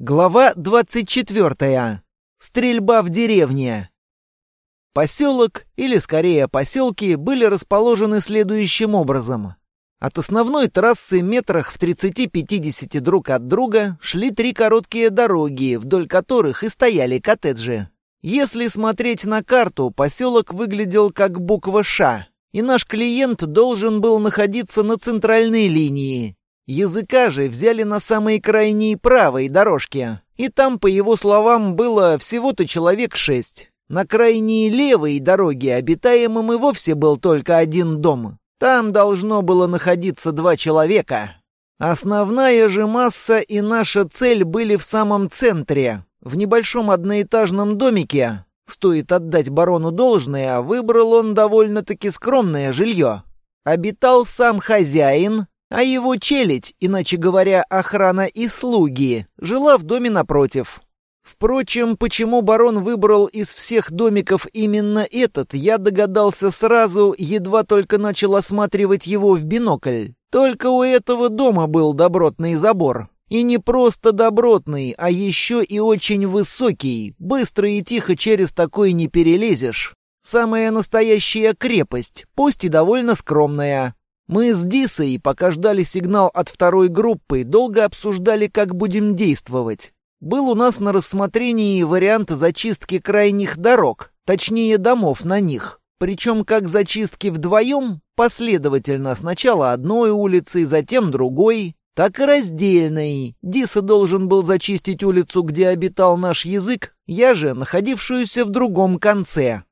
Глава 24. Стрельба в деревне. Поселок, или скорее поселки, были расположены следующим образом. От основной трассы метрах в 30-50 друг от друга шли три короткие дороги, вдоль которых и стояли коттеджи. Если смотреть на карту, поселок выглядел как буква «Ш», и наш клиент должен был находиться на центральной линии, Языка же взяли на самой крайней правой дорожке, и там, по его словам, было всего-то человек шесть. На крайней левой дороге обитаемым и вовсе был только один дом. Там должно было находиться два человека. Основная же масса и наша цель были в самом центре, в небольшом одноэтажном домике. Стоит отдать барону должное, выбрал он довольно-таки скромное жилье. Обитал сам хозяин, а его челядь, иначе говоря, охрана и слуги, жила в доме напротив. Впрочем, почему барон выбрал из всех домиков именно этот, я догадался сразу, едва только начал осматривать его в бинокль. Только у этого дома был добротный забор. И не просто добротный, а еще и очень высокий. Быстро и тихо через такой не перелезешь. Самая настоящая крепость, пусть и довольно скромная. Мы с Дисой, пока ждали сигнал от второй группы, долго обсуждали, как будем действовать. Был у нас на рассмотрении вариант зачистки крайних дорог, точнее домов на них. Причем как зачистки вдвоем, последовательно, сначала одной улицы, затем другой, так и раздельной. Диса должен был зачистить улицу, где обитал наш язык, я же находившуюся в другом конце.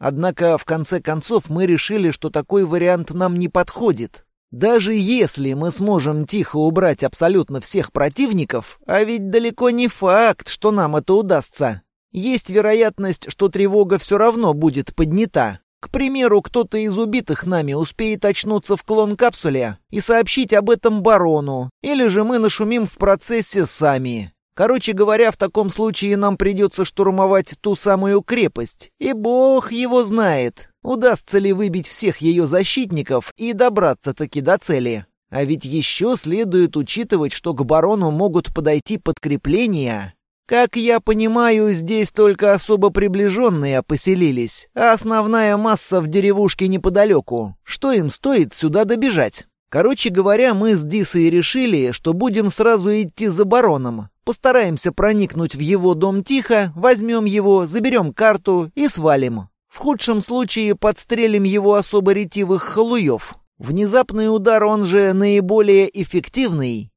Однако, в конце концов, мы решили, что такой вариант нам не подходит. Даже если мы сможем тихо убрать абсолютно всех противников, а ведь далеко не факт, что нам это удастся, есть вероятность, что тревога все равно будет поднята. К примеру, кто-то из убитых нами успеет очнуться в клон-капсуле и сообщить об этом барону, или же мы нашумим в процессе сами. Короче говоря, в таком случае нам придется штурмовать ту самую крепость. И бог его знает, удастся ли выбить всех ее защитников и добраться-таки до цели. А ведь еще следует учитывать, что к барону могут подойти подкрепления. Как я понимаю, здесь только особо приближенные поселились, а основная масса в деревушке неподалеку. Что им стоит сюда добежать? Короче говоря, мы с Дисой решили, что будем сразу идти за бароном. Постараемся проникнуть в его дом тихо, возьмем его, заберем карту и свалим. В худшем случае подстрелим его особо ретивых халуев. Внезапный удар, он же наиболее эффективный.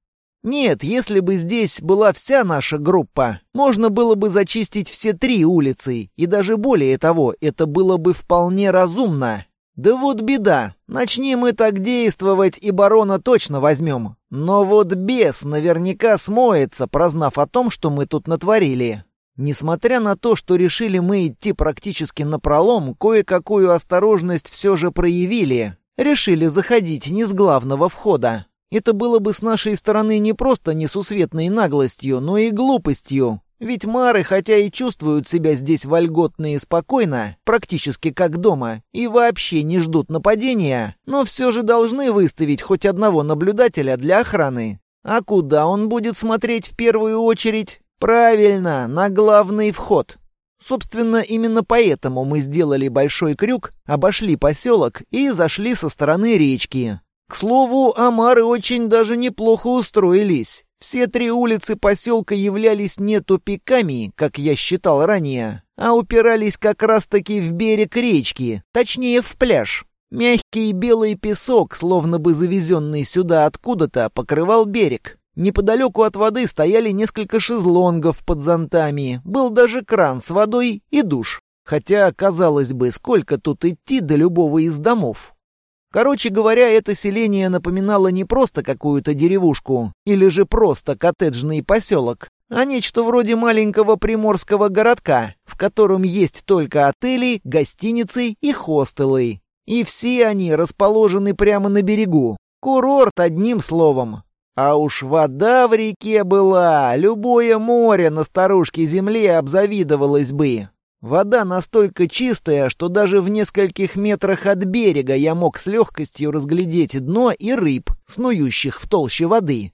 Нет, если бы здесь была вся наша группа, можно было бы зачистить все три улицы, и даже более того, это было бы вполне разумно. Да вот беда. Начни мы так действовать, и барона точно возьмем. Но вот бес наверняка смоется, прознав о том, что мы тут натворили. Несмотря на то, что решили мы идти практически напролом, кое-какую осторожность все же проявили. Решили заходить не с главного входа. Это было бы с нашей стороны не просто несусветной наглостью, но и глупостью. Ведь мары, хотя и чувствуют себя здесь вольготно и спокойно, практически как дома, и вообще не ждут нападения, но все же должны выставить хоть одного наблюдателя для охраны. А куда он будет смотреть в первую очередь? Правильно, на главный вход. Собственно, именно поэтому мы сделали большой крюк, обошли поселок и зашли со стороны речки. К слову, амары очень даже неплохо устроились. Все три улицы поселка являлись не тупиками, как я считал ранее, а упирались как раз-таки в берег речки, точнее в пляж. Мягкий белый песок, словно бы завезенный сюда откуда-то, покрывал берег. Неподалеку от воды стояли несколько шезлонгов под зонтами, был даже кран с водой и душ. Хотя, казалось бы, сколько тут идти до любого из домов. Короче говоря, это селение напоминало не просто какую-то деревушку или же просто коттеджный поселок, а нечто вроде маленького приморского городка, в котором есть только отели, гостиницы и хостелы. И все они расположены прямо на берегу. Курорт, одним словом. А уж вода в реке была, любое море на старушке земле обзавидовалось бы. Вода настолько чистая, что даже в нескольких метрах от берега я мог с легкостью разглядеть дно и рыб, снующих в толще воды.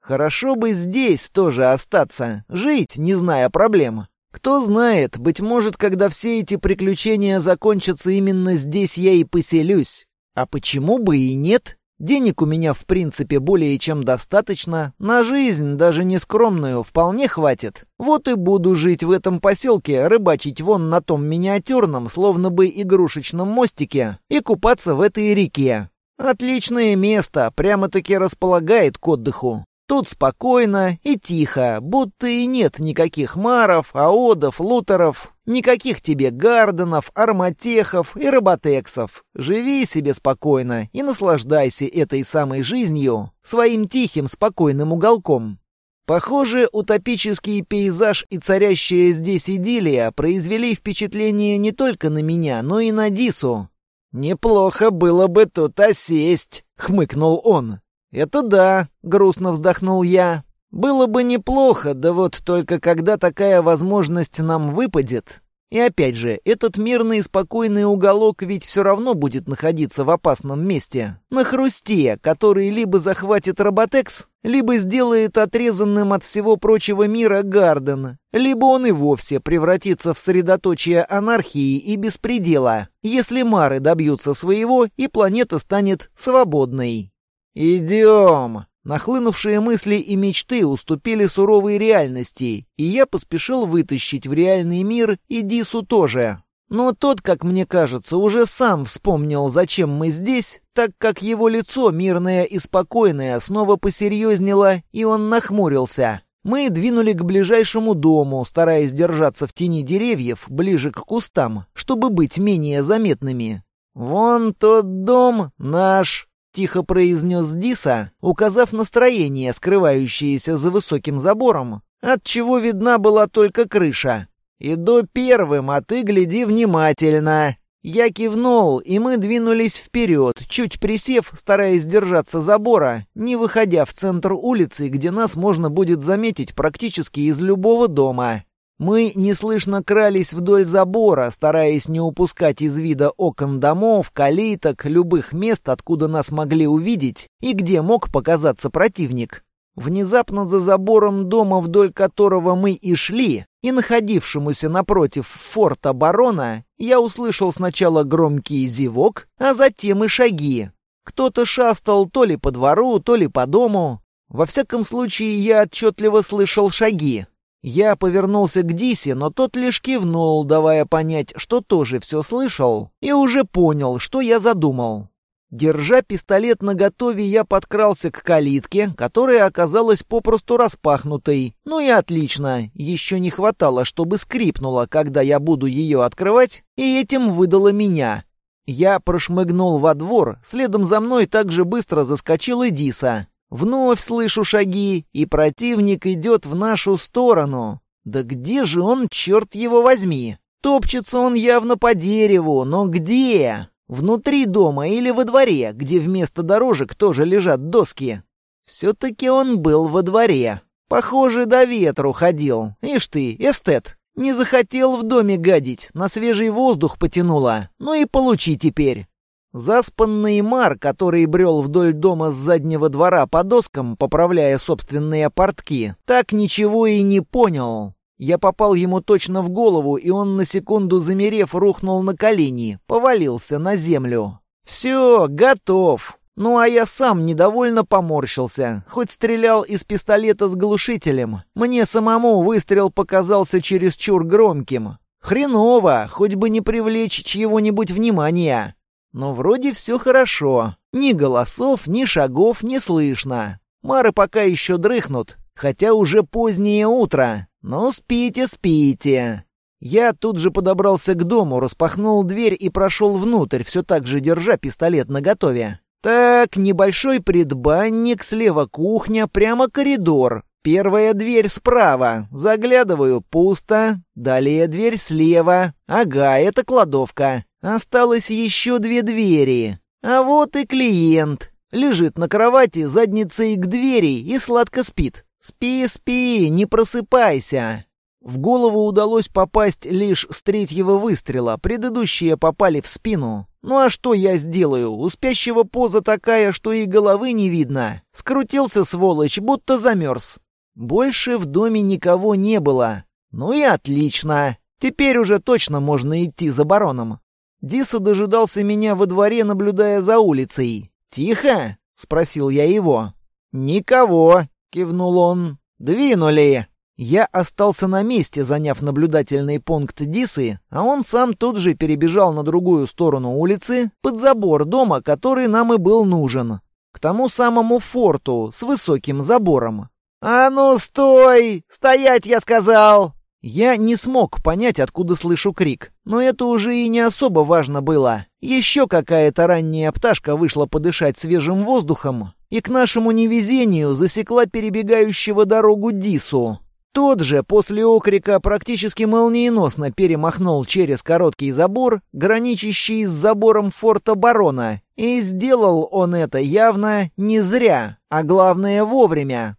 Хорошо бы здесь тоже остаться, жить, не зная проблем. Кто знает, быть может, когда все эти приключения закончатся именно здесь я и поселюсь. А почему бы и нет? Денег у меня, в принципе, более чем достаточно. На жизнь, даже не скромную, вполне хватит. Вот и буду жить в этом поселке, рыбачить вон на том миниатюрном, словно бы игрушечном мостике, и купаться в этой реке. Отличное место, прямо-таки располагает к отдыху. Тут спокойно и тихо, будто и нет никаких маров, аодов, лутеров, никаких тебе гарденов, арматехов и роботексов. Живи себе спокойно и наслаждайся этой самой жизнью, своим тихим спокойным уголком. Похоже, утопический пейзаж и царящая здесь идиллия произвели впечатление не только на меня, но и на Дису. «Неплохо было бы тут осесть», — хмыкнул он. «Это да», — грустно вздохнул я. «Было бы неплохо, да вот только когда такая возможность нам выпадет...» И опять же, этот мирный и спокойный уголок ведь все равно будет находиться в опасном месте. На хрусте, который либо захватит Роботекс, либо сделает отрезанным от всего прочего мира Гарден, либо он и вовсе превратится в средоточие анархии и беспредела, если Мары добьются своего и планета станет свободной. «Идем!» Нахлынувшие мысли и мечты уступили суровой реальности, и я поспешил вытащить в реальный мир и Дису тоже. Но тот, как мне кажется, уже сам вспомнил, зачем мы здесь, так как его лицо, мирное и спокойное, снова посерьезнело, и он нахмурился. Мы двинули к ближайшему дому, стараясь держаться в тени деревьев, ближе к кустам, чтобы быть менее заметными. «Вон тот дом наш», — тихо произнес Диса, указав настроение, скрывающееся за высоким забором, от чего видна была только крыша. «Иду первым, а ты гляди внимательно». Я кивнул, и мы двинулись вперед, чуть присев, стараясь держаться забора, не выходя в центр улицы, где нас можно будет заметить практически из любого дома. Мы неслышно крались вдоль забора, стараясь не упускать из вида окон домов, калиток, любых мест, откуда нас могли увидеть и где мог показаться противник. Внезапно за забором дома, вдоль которого мы и шли, и находившемуся напротив форта барона, я услышал сначала громкий зевок, а затем и шаги. Кто-то шастал то ли по двору, то ли по дому. Во всяком случае, я отчетливо слышал шаги. Я повернулся к Дисе, но тот лишь кивнул, давая понять, что тоже все слышал, и уже понял, что я задумал. Держа пистолет наготове, я подкрался к калитке, которая оказалась попросту распахнутой. Ну и отлично, еще не хватало, чтобы скрипнула, когда я буду ее открывать, и этим выдало меня. Я прошмыгнул во двор, следом за мной также быстро заскочил и Диса. Вновь слышу шаги, и противник идет в нашу сторону. Да где же он, черт его возьми? Топчется он явно по дереву, но где? Внутри дома или во дворе, где вместо дорожек тоже лежат доски? Все-таки он был во дворе. Похоже, до ветру ходил. Ишь ты, эстет. Не захотел в доме гадить, на свежий воздух потянуло. Ну и получи теперь. Заспанный Мар, который брел вдоль дома с заднего двора по доскам, поправляя собственные портки, так ничего и не понял. Я попал ему точно в голову, и он на секунду замерев рухнул на колени, повалился на землю. «Все, готов!» Ну а я сам недовольно поморщился, хоть стрелял из пистолета с глушителем. Мне самому выстрел показался чересчур громким. Хреново, хоть бы не привлечь чьего-нибудь внимания. Но вроде все хорошо. Ни голосов, ни шагов не слышно. Мары пока еще дрыхнут, хотя уже позднее утро. Но спите, спите. Я тут же подобрался к дому, распахнул дверь и прошел внутрь, все так же держа пистолет наготове. Так, небольшой предбанник, слева кухня, прямо коридор. Первая дверь справа. Заглядываю, пусто. Далее дверь слева. Ага, это кладовка. Осталось еще две двери. А вот и клиент. Лежит на кровати задницей к двери и сладко спит. Спи, спи, не просыпайся. В голову удалось попасть лишь с третьего выстрела, предыдущие попали в спину. Ну а что я сделаю? У спящего поза такая, что и головы не видно. Скрутился сволочь, будто замерз. Больше в доме никого не было. Ну и отлично. Теперь уже точно можно идти за бароном. Диса дожидался меня во дворе, наблюдая за улицей. «Тихо?» — спросил я его. «Никого», — кивнул он. «Двинули». Я остался на месте, заняв наблюдательный пункт Дисы, а он сам тут же перебежал на другую сторону улицы, под забор дома, который нам и был нужен. К тому самому форту с высоким забором. «А ну, стой! Стоять, я сказал!» Я не смог понять, откуда слышу крик, но это уже и не особо важно было. Еще какая-то ранняя пташка вышла подышать свежим воздухом и к нашему невезению засекла перебегающего дорогу Дису. Тот же после окрика практически молниеносно перемахнул через короткий забор, граничащий с забором форта барона, и сделал он это явно не зря, а главное вовремя.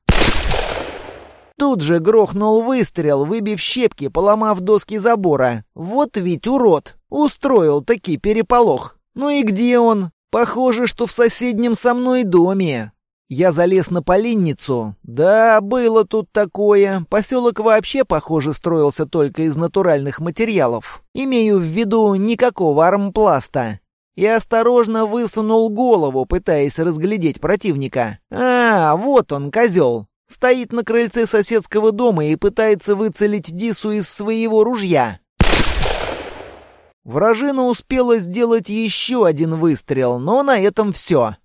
Тут же грохнул выстрел, выбив щепки, поломав доски забора. Вот ведь урод! Устроил таки переполох. Ну и где он? Похоже, что в соседнем со мной доме. Я залез на поленницу. Да, было тут такое. Поселок вообще, похоже, строился только из натуральных материалов. Имею в виду никакого армпласта. И осторожно высунул голову, пытаясь разглядеть противника. А, вот он, козел. Стоит на крыльце соседского дома и пытается выцелить Дису из своего ружья. Вражина успела сделать еще один выстрел, но на этом все.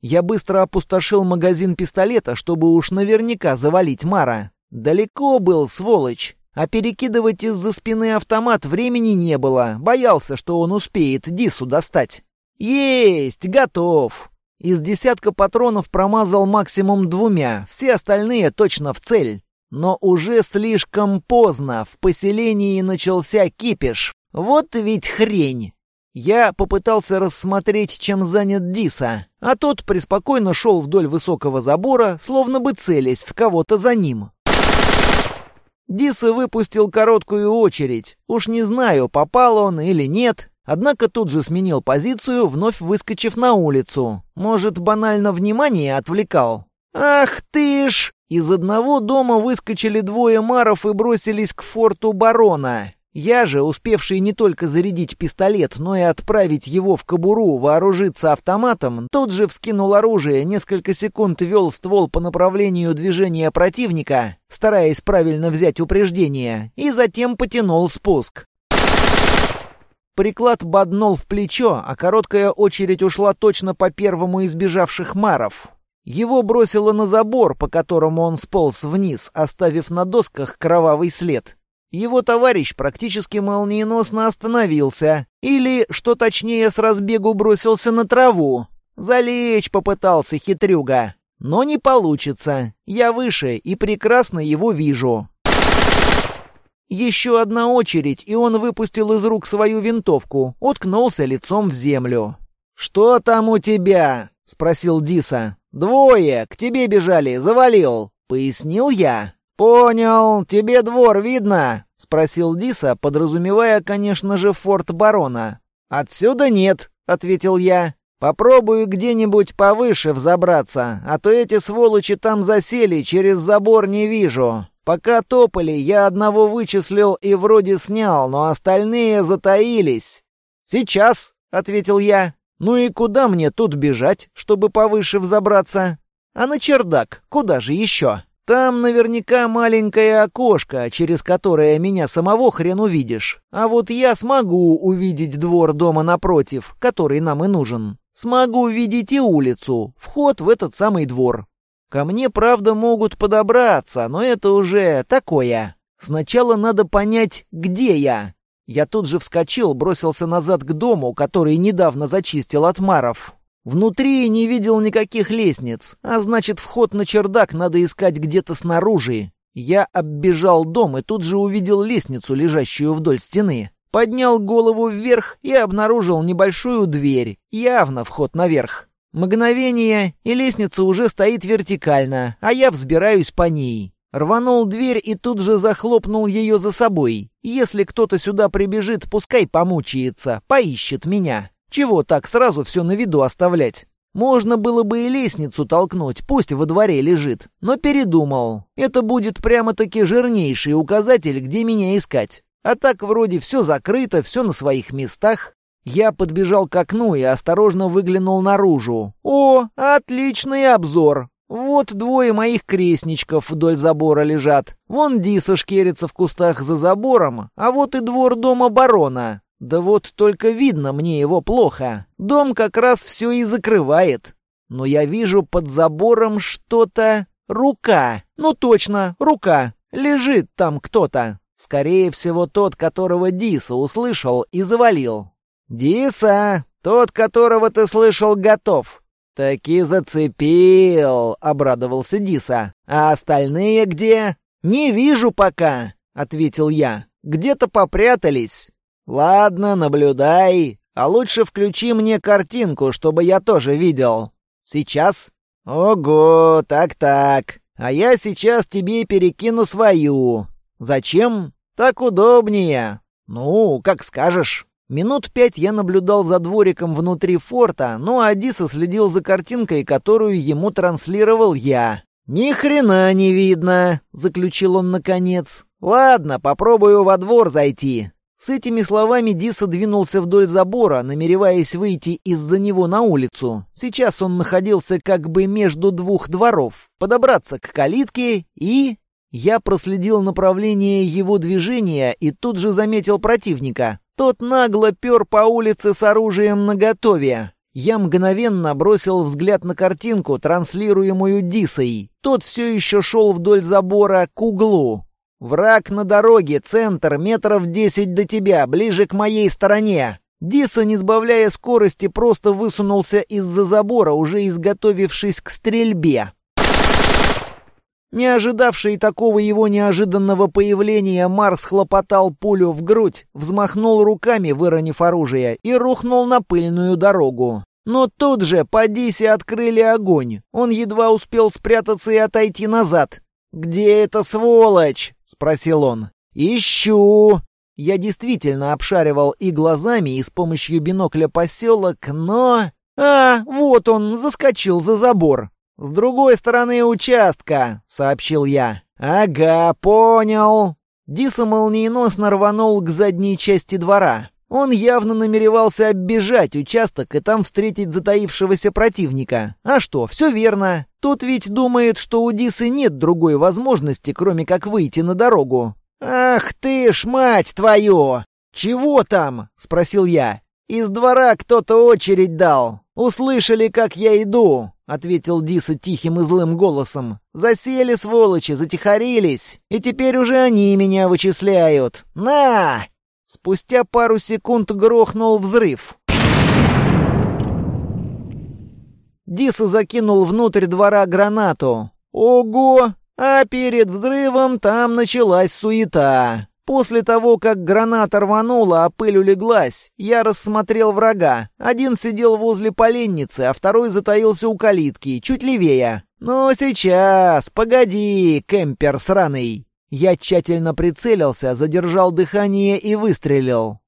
Я быстро опустошил магазин пистолета, чтобы уж наверняка завалить Мара. Далеко был, сволочь. А перекидывать из-за спины автомат времени не было. Боялся, что он успеет Дису достать. Есть, готов. Из десятка патронов промазал максимум двумя, все остальные точно в цель. Но уже слишком поздно, в поселении начался кипиш. Вот ведь хрень. Я попытался рассмотреть, чем занят Диса, а тот преспокойно шел вдоль высокого забора, словно бы целясь в кого-то за ним. Диса выпустил короткую очередь. Уж не знаю, попал он или нет, однако тут же сменил позицию, вновь выскочив на улицу. Может, банально внимание отвлекал? «Ах ты ж!» Из одного дома выскочили двое маров и бросились к форту барона. Я же, успевший не только зарядить пистолет, но и отправить его в кобуру, вооружиться автоматом, тут же вскинул оружие, несколько секунд вел ствол по направлению движения противника, стараясь правильно взять упреждение, и затем потянул спуск. Приклад боднул в плечо, а короткая очередь ушла точно по первому из бежавших маров. Его бросило на забор, по которому он сполз вниз, оставив на досках кровавый след. Его товарищ практически молниеносно остановился. Или, что точнее, с разбегу бросился на траву. Залечь попытался хитрюга. Но не получится. Я выше и прекрасно его вижу. Еще одна очередь, и он выпустил из рук свою винтовку, уткнулся лицом в землю. «Что там у тебя?» — спросил Диса. «Двое, к тебе бежали, завалил», — пояснил я. «Понял. Тебе двор видно?» — спросил Диса, подразумевая, конечно же, форт барона. «Отсюда нет», — ответил я. «Попробую где-нибудь повыше взобраться, а то эти сволочи там засели, через забор не вижу. Пока топали, я одного вычислил и вроде снял, но остальные затаились». «Сейчас», — ответил я. «Ну и куда мне тут бежать, чтобы повыше взобраться? А на чердак, куда же еще?» Там наверняка маленькое окошко, через которое меня самого хрен увидишь. А вот я смогу увидеть двор дома напротив, который нам и нужен. Смогу увидеть и улицу, вход в этот самый двор. Ко мне, правда, могут подобраться, но это уже такое. Сначала надо понять, где я. Я тут же вскочил, бросился назад к дому, который недавно зачистил от маров. Внутри не видел никаких лестниц, а значит, вход на чердак надо искать где-то снаружи. Я оббежал дом и тут же увидел лестницу, лежащую вдоль стены. Поднял голову вверх и обнаружил небольшую дверь, явно вход наверх. Мгновение, и лестница уже стоит вертикально, а я взбираюсь по ней. Рванул дверь и тут же захлопнул ее за собой. Если кто-то сюда прибежит, пускай помучается, поищет меня. Чего так сразу все на виду оставлять? Можно было бы и лестницу толкнуть, пусть во дворе лежит. Но передумал. Это будет прямо-таки жирнейший указатель, где меня искать. А так вроде все закрыто, все на своих местах. Я подбежал к окну и осторожно выглянул наружу. О, отличный обзор! Вот двое моих крестничков вдоль забора лежат. Вон Диса шкерится в кустах за забором, а вот и двор дома барона. Да вот только видно мне его плохо. Дом как раз все и закрывает. Но я вижу под забором что-то... Рука. Ну точно, рука. Лежит там кто-то. Скорее всего, тот, которого Диса услышал и завалил. «Диса, тот, которого ты слышал, готов. «Таки зацепил!» — обрадовался Диса. «А остальные где?» «Не вижу пока», — ответил я. «Где-то попрятались». «Ладно, наблюдай. А лучше включи мне картинку, чтобы я тоже видел». «Сейчас?» «Ого, так-так. А я сейчас тебе перекину свою». «Зачем?» «Так удобнее». «Ну, как скажешь». Минут пять я наблюдал за двориком внутри форта, ну а Диса следил за картинкой, которую ему транслировал я. «Ни хрена не видно», — заключил он наконец. «Ладно, попробую во двор зайти». С этими словами Диса двинулся вдоль забора, намереваясь выйти из-за него на улицу. Сейчас он находился как бы между двух дворов. Подобраться к калитке и... Я проследил направление его движения и тут же заметил противника. Тот нагло пер по улице с оружием наготове. Я мгновенно бросил взгляд на картинку, транслируемую Дисой. Тот все еще шел вдоль забора к углу. «Враг на дороге, центр, метров десять до тебя, ближе к моей стороне». Диса, не сбавляя скорости, просто высунулся из-за забора, уже изготовившись к стрельбе. Не ожидавший такого его неожиданного появления, Марс хлопотал пулю в грудь, взмахнул руками, выронив оружие, и рухнул на пыльную дорогу. Но тут же по Дисе открыли огонь. Он едва успел спрятаться и отойти назад. «Где эта сволочь?» — спросил он. «Ищу!» Я действительно обшаривал и глазами, и с помощью бинокля поселок, но... А, вот он, заскочил за забор. «С другой стороны участка», — сообщил я. «Ага, понял». Диса молниеносно рванул к задней части двора. Он явно намеревался оббежать участок и там встретить затаившегося противника. А что, все верно. Тут ведь думает, что у Дисы нет другой возможности, кроме как выйти на дорогу. «Ах ты ж, мать твою!» «Чего там?» — спросил я. «Из двора кто-то очередь дал. Услышали, как я иду. — ответил Диса тихим и злым голосом. «Засели, сволочи, затихарились, и теперь уже они меня вычисляют. На!» Спустя пару секунд грохнул взрыв. Диса закинул внутрь двора гранату. «Ого! А перед взрывом там началась суета. После того, как граната рванула, а пыль улеглась, я рассмотрел врага. Один сидел возле поленницы, а второй затаился у калитки, чуть левее. «Ну сейчас, погоди, кемпер сраный!» Я тщательно прицелился, задержал дыхание и выстрелил.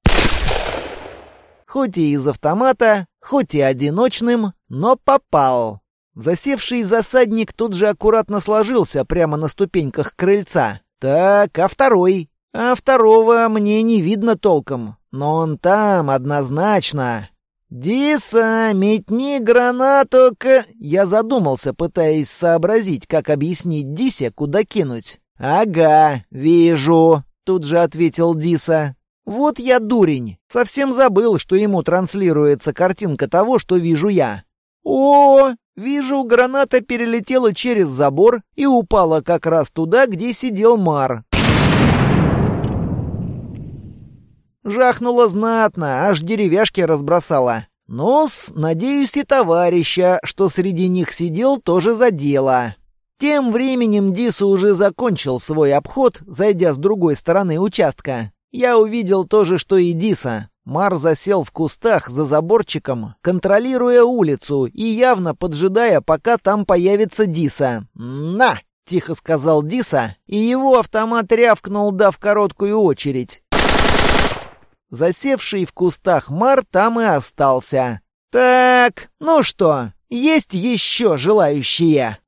Хоть и из автомата, хоть и одиночным, но попал. Засевший засадник тут же аккуратно сложился прямо на ступеньках крыльца. Так, а второй? А второго мне не видно толком, но он там однозначно. «Диса, метни гранату к...» Я задумался, пытаясь сообразить, как объяснить Дисе, куда кинуть. «Ага, вижу», — тут же ответил Диса. «Вот я дурень. Совсем забыл, что ему транслируется картинка того, что вижу я». «О, вижу, граната перелетела через забор и упала как раз туда, где сидел Мар. Жахнула знатно, аж деревяшки разбросала. Нос, надеюсь, и товарища, что среди них сидел, тоже задело. Тем временем Диса уже закончил свой обход, зайдя с другой стороны участка. Я увидел то же, что и Диса. Мар засел в кустах за заборчиком, контролируя улицу и явно поджидая, пока там появится Диса. «На!» — тихо сказал Диса, и его автомат рявкнул, дав короткую очередь. Засевший в кустах Мар там и остался. «Так, ну что, есть еще желающие?»